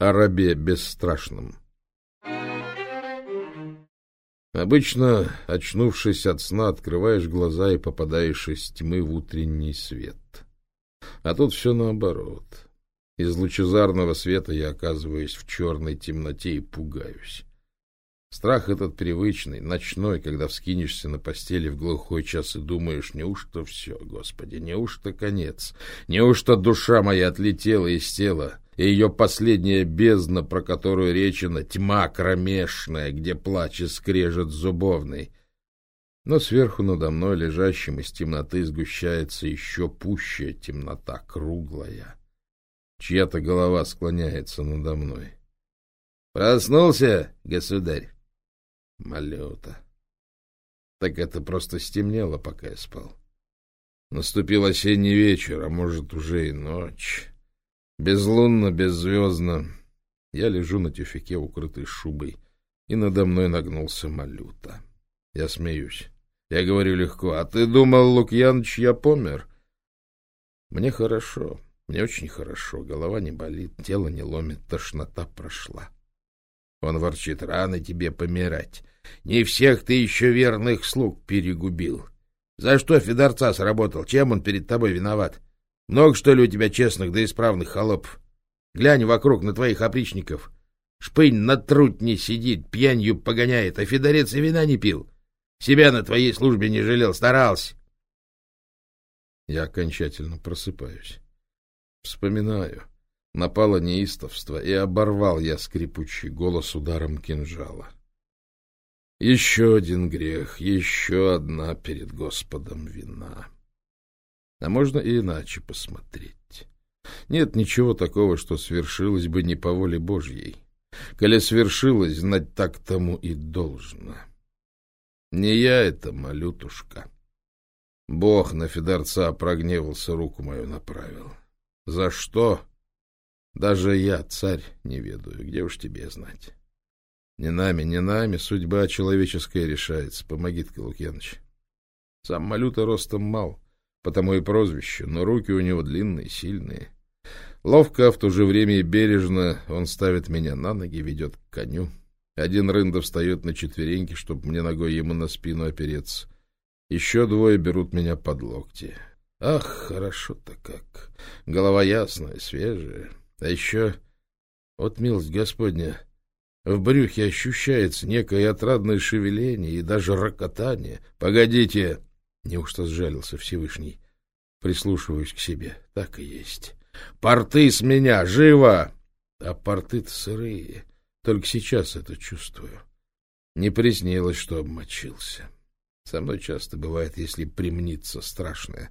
о рабе бесстрашном. Обычно, очнувшись от сна, открываешь глаза и попадаешь из тьмы в утренний свет. А тут все наоборот. Из лучезарного света я оказываюсь в черной темноте и пугаюсь. Страх этот привычный, ночной, когда вскинешься на постели в глухой час и думаешь, неужто все, Господи, неужто конец, неужто душа моя отлетела из тела, и ее последняя бездна, про которую речена, тьма кромешная, где плач и скрежет зубовный. Но сверху надо мной, лежащим из темноты, сгущается еще пущая темнота, круглая. Чья-то голова склоняется надо мной. «Проснулся, государь?» Малюта. Так это просто стемнело, пока я спал. Наступил осенний вечер, а может, уже и ночь. Безлунно, беззвездно. Я лежу на тюфяке, укрытый шубой, и надо мной нагнулся Малюта. Я смеюсь. Я говорю легко. «А ты думал, Лукьяныч, я помер?» Мне хорошо, мне очень хорошо. Голова не болит, тело не ломит, тошнота прошла. Он ворчит, рано тебе помирать. Не всех ты еще верных слуг перегубил. За что Федорца сработал? Чем он перед тобой виноват? Много, что ли, у тебя честных да исправных холопов? Глянь вокруг на твоих опричников. Шпынь на труд не сидит, пьянью погоняет, а Федорец и вина не пил. Себя на твоей службе не жалел, старался. Я окончательно просыпаюсь. Вспоминаю. Напало неистовство, и оборвал я скрипучий голос ударом кинжала. Еще один грех, еще одна перед Господом вина. А можно и иначе посмотреть. Нет ничего такого, что свершилось бы не по воле Божьей. Коли свершилось, знать так тому и должно. Не я это, малютушка. Бог на Федорца прогневался, руку мою направил. За что? Даже я, царь, не ведаю, где уж тебе знать. Не нами, не нами, судьба человеческая решается. Помоги ты, Лукьяныч. Сам Малюта ростом мал, потому и прозвище, но руки у него длинные, сильные. Ловко, а в то же время и бережно он ставит меня на ноги, ведет к коню. Один рында встает на четвереньки, чтобы мне ногой ему на спину опереться. Еще двое берут меня под локти. Ах, хорошо-то как. Голова ясная, свежая. А еще, вот милость Господня, в брюхе ощущается некое отрадное шевеление и даже рокотание. Погодите, неужто сжалился Всевышний? Прислушиваюсь к себе. Так и есть. Порты с меня, живо! А порты-то сырые. Только сейчас это чувствую. Не приснилось, что обмочился. Со мной часто бывает, если примнится страшное.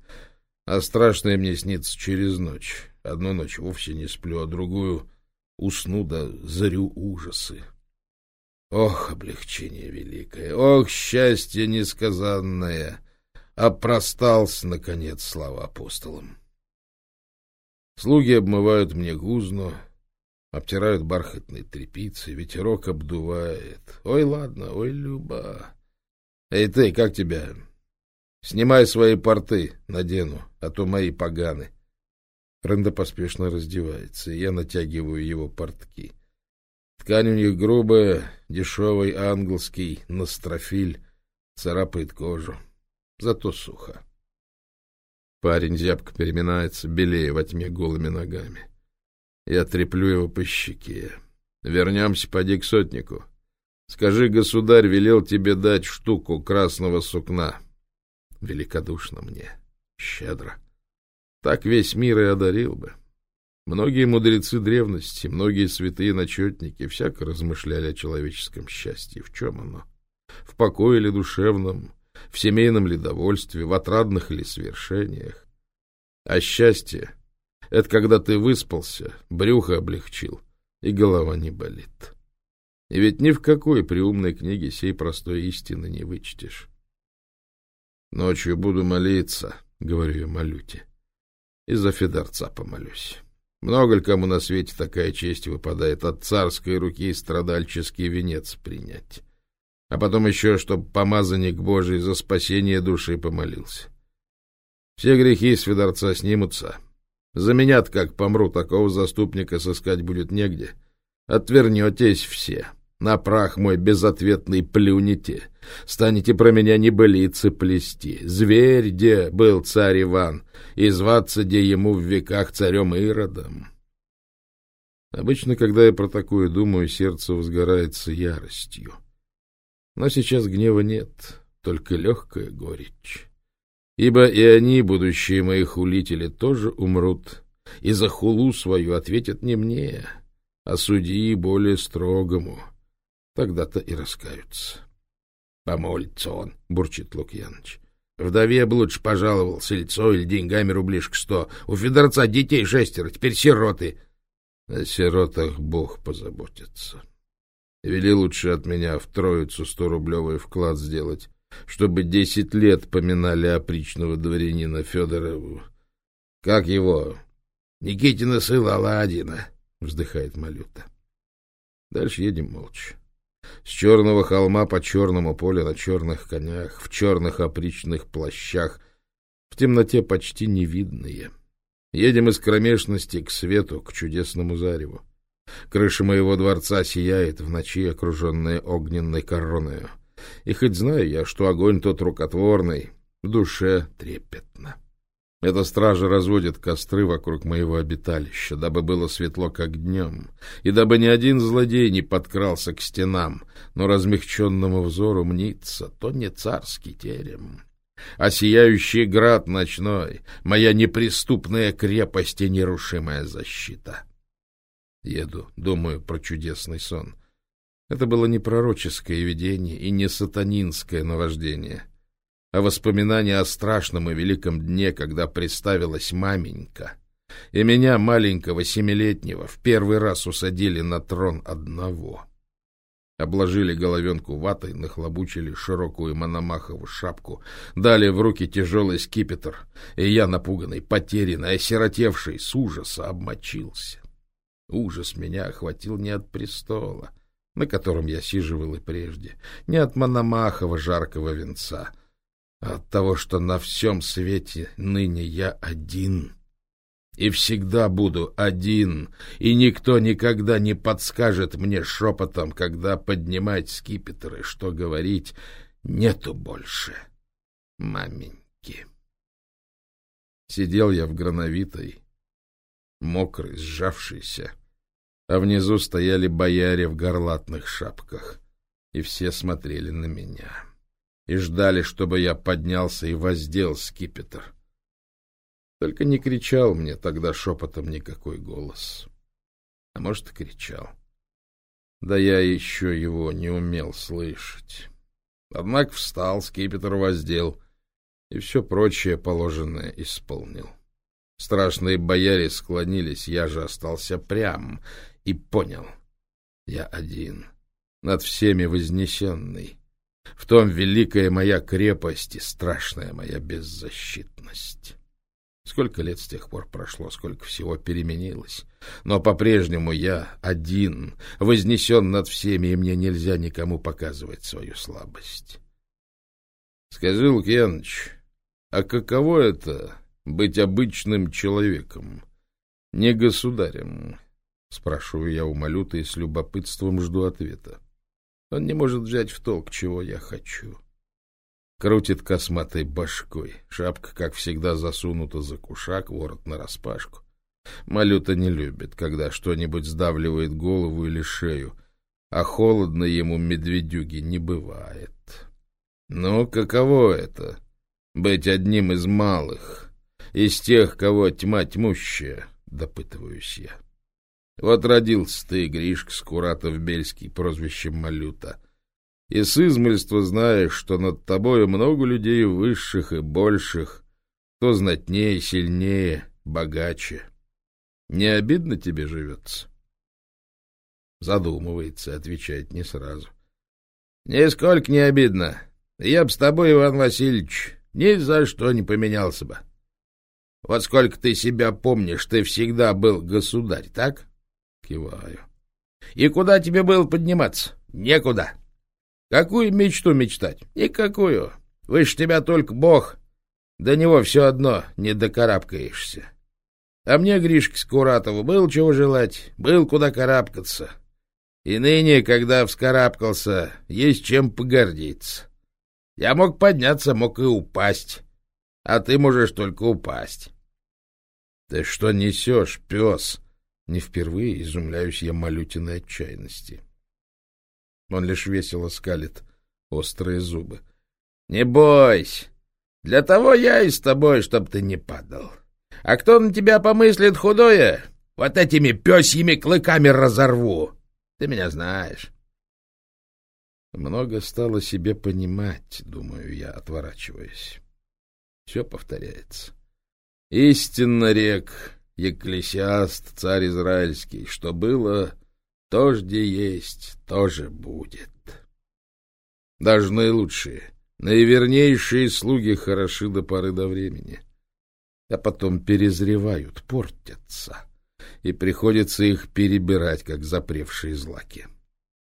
А страшное мне снится через ночь. Одну ночь вовсе не сплю, а другую усну да зарю ужасы. Ох, облегчение великое! Ох, счастье несказанное! Опростался, наконец, слава апостолам. Слуги обмывают мне гузну, обтирают бархатной тряпицей, ветерок обдувает. Ой, ладно, ой, Люба. Эй ты, как тебя? Снимай свои порты, надену, а то мои поганы. Ренда поспешно раздевается, и я натягиваю его портки. Ткань у них грубая, дешевый английский, настрофиль, царапает кожу. Зато сухо. Парень зябко переминается, белее во тьме голыми ногами. Я треплю его по щеке. Вернемся, поди к сотнику. Скажи, государь велел тебе дать штуку красного сукна. Великодушно мне, щедро. Так весь мир и одарил бы. Многие мудрецы древности, многие святые начетники всяко размышляли о человеческом счастье. В чем оно? В покое ли душевном, в семейном ли довольстве, в отрадных ли свершениях? А счастье — это когда ты выспался, брюхо облегчил, и голова не болит. И ведь ни в какой приумной книге сей простой истины не вычтешь. Ночью буду молиться, — говорю я молюте и за Федорца помолюсь. Много ли кому на свете такая честь выпадает от царской руки страдальческий венец принять? А потом еще, чтоб помазанник Божий за спасение души помолился. Все грехи с снимутся. Заменят, как помру, такого заступника сыскать будет негде. Отвернетесь все, на прах мой безответный плюнете, станете про меня небылицы плести. Зверь, где был царь Иван, и зваться где ему в веках царем Иродом. Обычно, когда я про такое думаю, сердце возгорается яростью. Но сейчас гнева нет, только легкая горечь. Ибо и они, будущие мои хулители, тоже умрут, и за хулу свою ответят не мне, а судьи более строгому. Тогда-то и раскаются. — Помолится он, — бурчит Лукьяныч. Вдове бы лучше пожаловал лицо или деньгами рублишек сто. У Федорца детей шестеро, теперь сироты. О сиротах Бог позаботится. Вели лучше от меня в троицу сто-рублевый вклад сделать, чтобы десять лет поминали опричного дворянина Федорову. Как его? Никитина сына Аладдина, вздыхает Малюта. Дальше едем молча. С черного холма по черному полю на черных конях, в черных опричных плащах, в темноте почти невидные. Едем из кромешности к свету, к чудесному зареву. Крыша моего дворца сияет в ночи, окруженная огненной короной. И хоть знаю я, что огонь тот рукотворный, в душе трепетно. Эта стража разводит костры вокруг моего обиталища, дабы было светло, как днем, и дабы ни один злодей не подкрался к стенам, но размягченному взору мнится, то не царский терем, а сияющий град ночной, моя неприступная крепость и нерушимая защита. Еду, думаю про чудесный сон. Это было не пророческое видение и не сатанинское наваждение, а воспоминание о страшном и великом дне, когда представилась маменька, и меня, маленького семилетнего, в первый раз усадили на трон одного. Обложили головенку ватой, нахлобучили широкую мономахову шапку, дали в руки тяжелый скипетр, и я, напуганный, потерянный, осиротевший, с ужаса обмочился. Ужас меня охватил не от престола, на котором я сиживал и прежде, не от Мономахова жаркого венца, а от того, что на всем свете ныне я один. И всегда буду один, и никто никогда не подскажет мне шепотом, когда поднимать скипетры, что говорить нету больше маменьки. Сидел я в грановитой, мокрый, сжавшийся, а внизу стояли бояре в горлатных шапках, и все смотрели на меня и ждали, чтобы я поднялся и воздел скипетр. Только не кричал мне тогда шепотом никакой голос. А может, и кричал. Да я еще его не умел слышать. Однако встал, скипетр воздел и все прочее положенное исполнил. Страшные бояре склонились, я же остался прям и понял. Я один, над всеми вознесенный. В том великая моя крепость и страшная моя беззащитность. Сколько лет с тех пор прошло, сколько всего переменилось. Но по-прежнему я один, вознесен над всеми, и мне нельзя никому показывать свою слабость. Скажи, Лукьяныч, а каково это быть обычным человеком, не государем? Спрашиваю я у Малюта и с любопытством жду ответа. Он не может взять в толк, чего я хочу. Крутит косматой башкой. Шапка, как всегда, засунута за кушак, ворот нараспашку. Малюта не любит, когда что-нибудь сдавливает голову или шею, а холодно ему медведюги не бывает. Ну, каково это — быть одним из малых, из тех, кого тьма тьмущая, допытываюсь я. Вот родился ты, Гришка Скуратов-Бельский, прозвищем Малюта. И с измельства знаешь, что над тобой много людей высших и больших, кто знатнее, сильнее, богаче. Не обидно тебе живется? Задумывается, отвечает не сразу. — Нисколько не обидно. Я б с тобой, Иван Васильевич, ни за что не поменялся бы. Вот сколько ты себя помнишь, ты всегда был государь, так? Киваю. И куда тебе было подниматься? Некуда. Какую мечту мечтать? Никакую. Выше тебя только Бог. До него все одно не докарабкаешься. А мне, Гришке Скуратову, был чего желать, был куда карабкаться. И ныне, когда вскарабкался, есть чем погордиться. Я мог подняться, мог и упасть, а ты можешь только упасть. — Ты что несешь, пес? Не впервые изумляюсь я малютиной отчаянности. Он лишь весело скалит острые зубы. — Не бойся. Для того я и с тобой, чтоб ты не падал. А кто на тебя помыслит худое, вот этими пёсьими клыками разорву. Ты меня знаешь. Много стало себе понимать, думаю я, отворачиваясь. Все повторяется. Истинно рек, Екклесиаст, царь израильский, что было, то жде есть, тоже будет. Даже наилучшие, наивернейшие слуги хороши до поры до времени, а потом перезревают, портятся и приходится их перебирать, как запревшие злаки.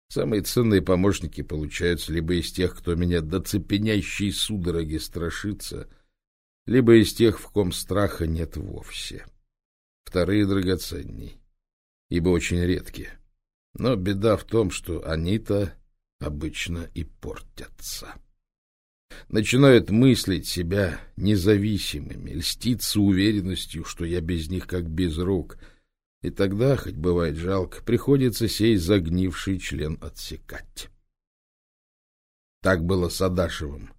Самые ценные помощники получаются либо из тех, кто меня до цепенящей судороги страшится, либо из тех, в ком страха нет вовсе. Вторые драгоценней, ибо очень редкие. Но беда в том, что они-то обычно и портятся. Начинают мыслить себя независимыми, льститься уверенностью, что я без них как без рук — и тогда, хоть бывает жалко, приходится сей загнивший член отсекать. Так было с Адашевым,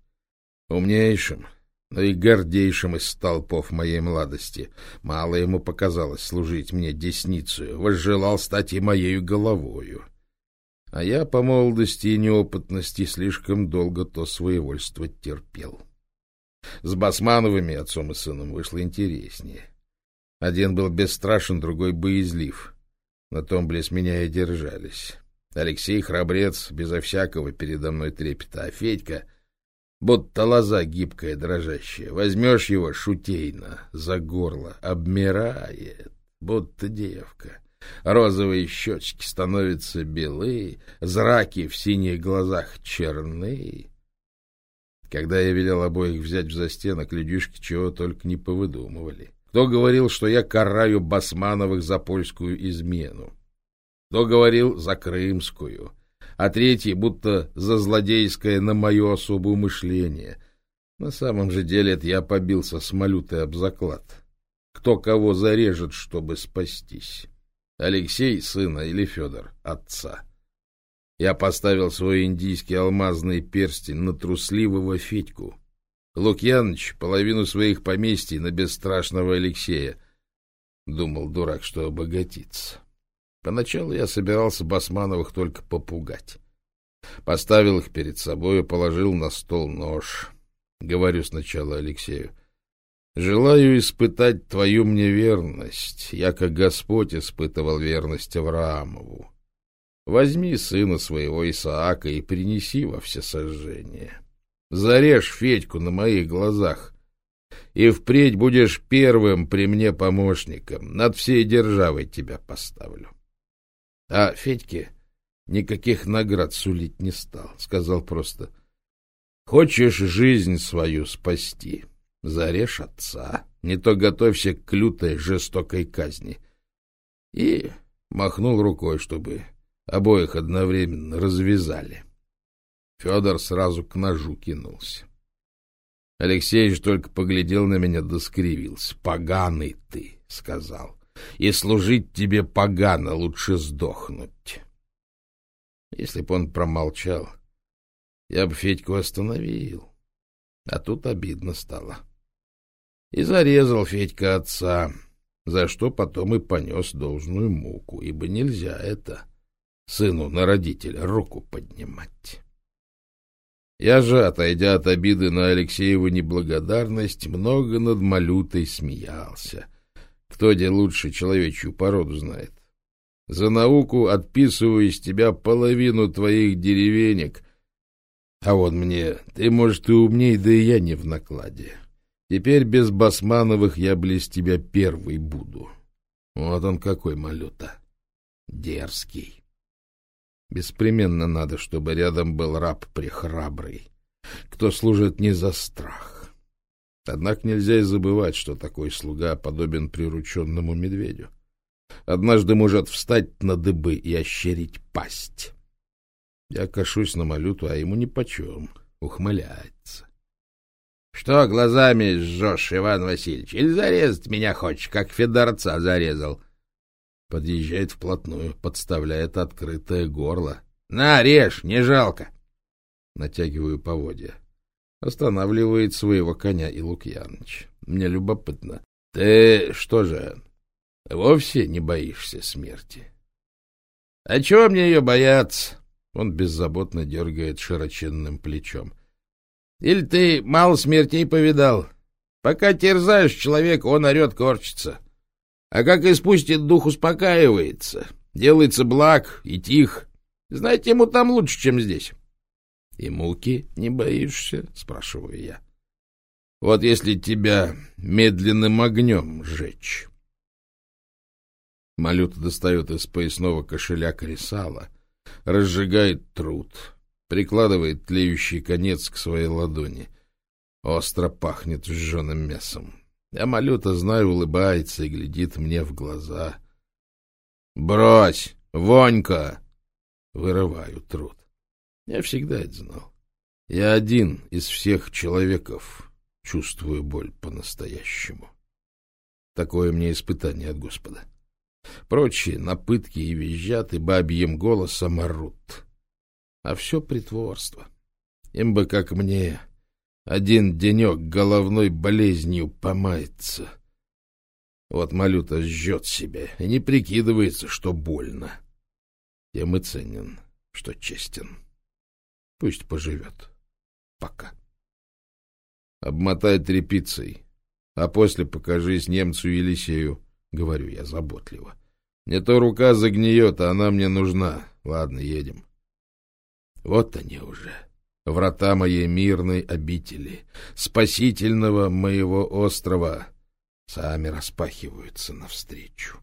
умнейшим, но и гордейшим из столпов моей младости. Мало ему показалось служить мне десницею, возжелал стать и моею головою. А я по молодости и неопытности слишком долго то своевольство терпел. С Басмановыми, отцом и сыном, вышло интереснее. Один был бесстрашен, другой боязлив. На том близ меня и держались. Алексей храбрец, безо всякого передо мной трепета, а Федька будто лоза гибкая, дрожащая. Возьмешь его шутейно за горло, обмирает, будто девка. Розовые щечки становятся белые, зраки в синих глазах черные. Когда я велел обоих взять в застенок, людишки чего только не повыдумывали. Кто говорил, что я караю Басмановых за польскую измену? Кто говорил за крымскую? А третий будто за злодейское на мое особое мышление. На самом же деле это я побился с малютой об заклад. Кто кого зарежет, чтобы спастись? Алексей, сына, или Федор, отца? Я поставил свой индийский алмазный перстень на трусливого Федьку — Лукьяныч половину своих поместий на бесстрашного Алексея. Думал дурак, что обогатится. Поначалу я собирался Басмановых только попугать. Поставил их перед собой и положил на стол нож. Говорю сначала Алексею. Желаю испытать твою мне верность, яко Господь испытывал верность Авраамову. Возьми сына своего Исаака и принеси во всесожжение. Зарежь Федьку на моих глазах, и впредь будешь первым при мне помощником. Над всей державой тебя поставлю. А Федьке никаких наград сулить не стал. Сказал просто, хочешь жизнь свою спасти, зарежь отца, не то готовься к лютой жестокой казни. И махнул рукой, чтобы обоих одновременно развязали. — Федор сразу к ножу кинулся. Алексей же только поглядел на меня да скривился. «Поганый ты!» — сказал. «И служить тебе погано, лучше сдохнуть». Если б он промолчал, я бы Федьку остановил. А тут обидно стало. И зарезал Федька отца, за что потом и понес должную муку, ибо нельзя это сыну на родителя руку поднимать. Я же, отойдя от обиды на Алексееву неблагодарность, много над Малютой смеялся. Кто где лучше человечью породу знает. За науку отписываю из тебя половину твоих деревенек. А вот мне, ты, может, и умней, да и я не в накладе. Теперь без Басмановых я близ тебя первый буду. Вот он какой Малюта. Дерзкий. Беспременно надо, чтобы рядом был раб прихрабрый, кто служит не за страх. Однако нельзя и забывать, что такой слуга подобен прирученному медведю. Однажды может встать на дыбы и ощерить пасть. Я кашусь на малюту, а ему нипочем. Ухмыляется. — Что глазами жжешь, Иван Васильевич? Или зарезать меня хочешь, как Федорца зарезал? Подъезжает вплотную, подставляет открытое горло. — На, режь, не жалко. Натягиваю поводья. Останавливает своего коня и Лукьяныч. Мне любопытно. Ты что же, вовсе не боишься смерти? — А чего мне ее бояться? Он беззаботно дергает широченным плечом. — Или ты мало смертей повидал? Пока терзаешь человека, он орет, корчится. А как испустит дух, успокаивается, делается благ и тих. Знаете, ему там лучше, чем здесь. — И муки не боишься? — спрашиваю я. — Вот если тебя медленным огнем сжечь. Малюта достает из поясного кошеля кресала, разжигает труд, прикладывает тлеющий конец к своей ладони. Остро пахнет сжженным мясом. А Малюта, знаю, улыбается и глядит мне в глаза. «Брось! Вонька!» Вырываю труд. Я всегда это знал. Я один из всех человеков чувствую боль по-настоящему. Такое мне испытание от Господа. Прочие на пытки и визжат, и бабьим голосом орут. А все притворство. Им бы, как мне, один денек головной болезнью помается. Вот Малюта жжет себя и не прикидывается, что больно. Тем и ценен, что честен. Пусть поживет. Пока. Обмотай тряпицей, а после покажись немцу Елисею, — говорю я заботливо. Не то рука загниет, а она мне нужна. Ладно, едем. Вот они уже, врата моей мирной обители, спасительного моего острова, сами распахиваются навстречу.